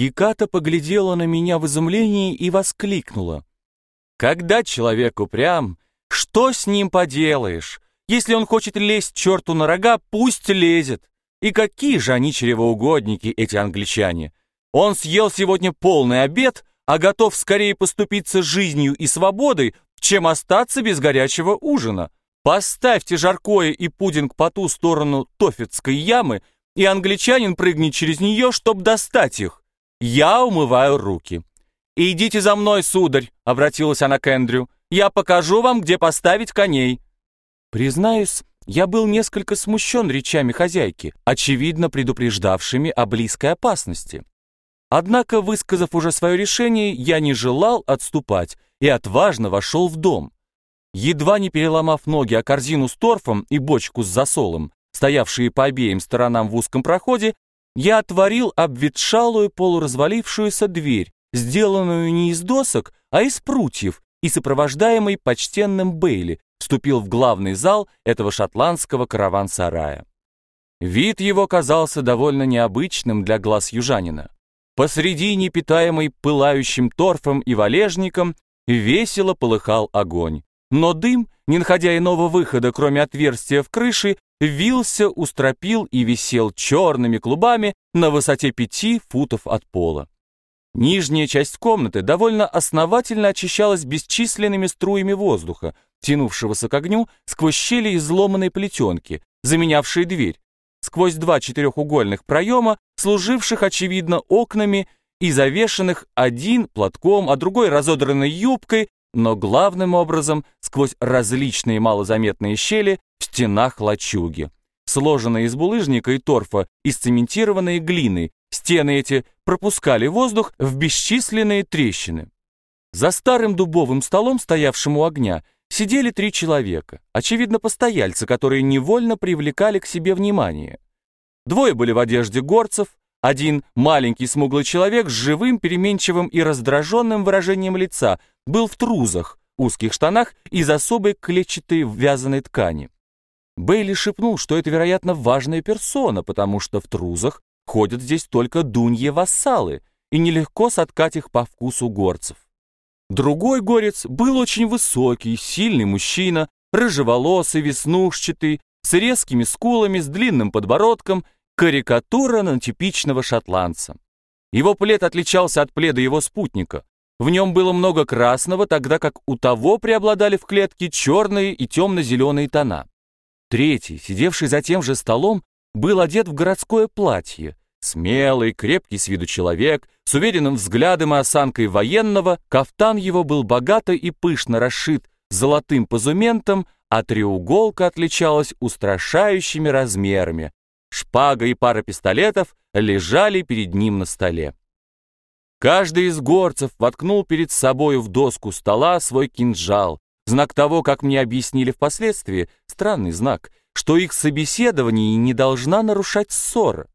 Геката поглядела на меня в изумлении и воскликнула. «Когда человек упрям, что с ним поделаешь? Если он хочет лезть черту на рога, пусть лезет. И какие же они чревоугодники, эти англичане? Он съел сегодня полный обед, а готов скорее поступиться жизнью и свободой, чем остаться без горячего ужина. Поставьте жаркое и пудинг по ту сторону Тофетской ямы, и англичанин прыгнет через нее, чтобы достать их. Я умываю руки. «Идите за мной, сударь», — обратилась она к Эндрю. «Я покажу вам, где поставить коней». Признаюсь, я был несколько смущен речами хозяйки, очевидно предупреждавшими о близкой опасности. Однако, высказав уже свое решение, я не желал отступать и отважно вошел в дом. Едва не переломав ноги о корзину с торфом и бочку с засолом, стоявшие по обеим сторонам в узком проходе, я отворил обветшалую полуразвалившуюся дверь, сделанную не из досок, а из прутьев, и сопровождаемый почтенным Бейли, вступил в главный зал этого шотландского караван-сарая. Вид его казался довольно необычным для глаз южанина. Посредине, питаемой пылающим торфом и валежником, весело полыхал огонь. Но дым, не находя иного выхода, кроме отверстия в крыше, вился, устропил и висел черными клубами на высоте пяти футов от пола. Нижняя часть комнаты довольно основательно очищалась бесчисленными струями воздуха, тянувшегося к огню сквозь щели изломанной плетенки, заменявшей дверь, сквозь два четырехугольных проема, служивших, очевидно, окнами и завешенных один платком, а другой разодранной юбкой, но главным образом сквозь различные малозаметные щели в стенах лачуги. Сложенные из булыжника и торфа и сцементированные глиной, стены эти пропускали воздух в бесчисленные трещины. За старым дубовым столом, стоявшим у огня, сидели три человека, очевидно, постояльцы, которые невольно привлекали к себе внимание. Двое были в одежде горцев, один маленький смуглый человек с живым, переменчивым и раздраженным выражением лица был в трузах, узких штанах из особой клетчатой вязаной ткани. Бейли шепнул, что это, вероятно, важная персона, потому что в трузах ходят здесь только дуньи-вассалы, и нелегко соткать их по вкусу горцев. Другой горец был очень высокий, сильный мужчина, рыжеволосый, веснушчатый, с резкими скулами, с длинным подбородком, карикатура на типичного шотландца. Его плед отличался от пледа его спутника. В нем было много красного, тогда как у того преобладали в клетке черные и темно-зеленые тона. Третий, сидевший за тем же столом, был одет в городское платье. Смелый, крепкий с виду человек, с уверенным взглядом и осанкой военного, кафтан его был богато и пышно расшит золотым позументом, а треуголка отличалась устрашающими размерами. Шпага и пара пистолетов лежали перед ним на столе. Каждый из горцев воткнул перед собою в доску стола свой кинжал, знак того, как мне объяснили впоследствии, странный знак, что их собеседование не должна нарушать ссора.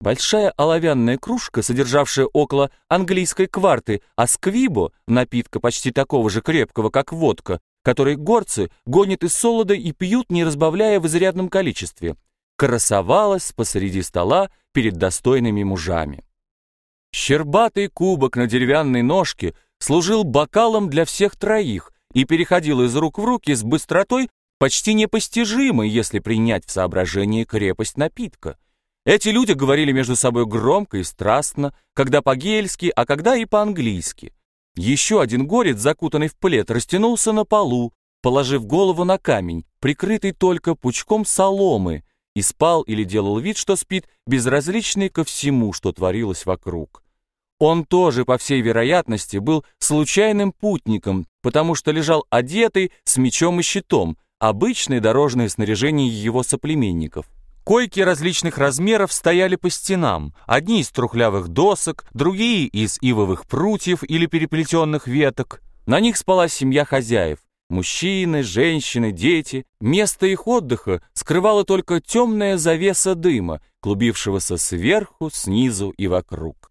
Большая оловянная кружка, содержавшая около английской кварты асквибо, напитка почти такого же крепкого, как водка, который горцы гонят из солода и пьют, не разбавляя в изрядном количестве, красовалась посреди стола перед достойными мужами. Щербатый кубок на деревянной ножке служил бокалом для всех троих и переходил из рук в руки с быстротой, почти непостижимой, если принять в соображение крепость напитка. Эти люди говорили между собой громко и страстно, когда по-гельски, а когда и по-английски. Еще один горец, закутанный в плед, растянулся на полу, положив голову на камень, прикрытый только пучком соломы, и спал или делал вид, что спит, безразличный ко всему, что творилось вокруг. Он тоже, по всей вероятности, был случайным путником, потому что лежал одетый с мечом и щитом, обычное дорожное снаряжение его соплеменников. Койки различных размеров стояли по стенам, одни из трухлявых досок, другие из ивовых прутьев или переплетенных веток. На них спала семья хозяев. Мужчины, женщины, дети. Место их отдыха скрывала только темная завеса дыма, клубившегося сверху, снизу и вокруг.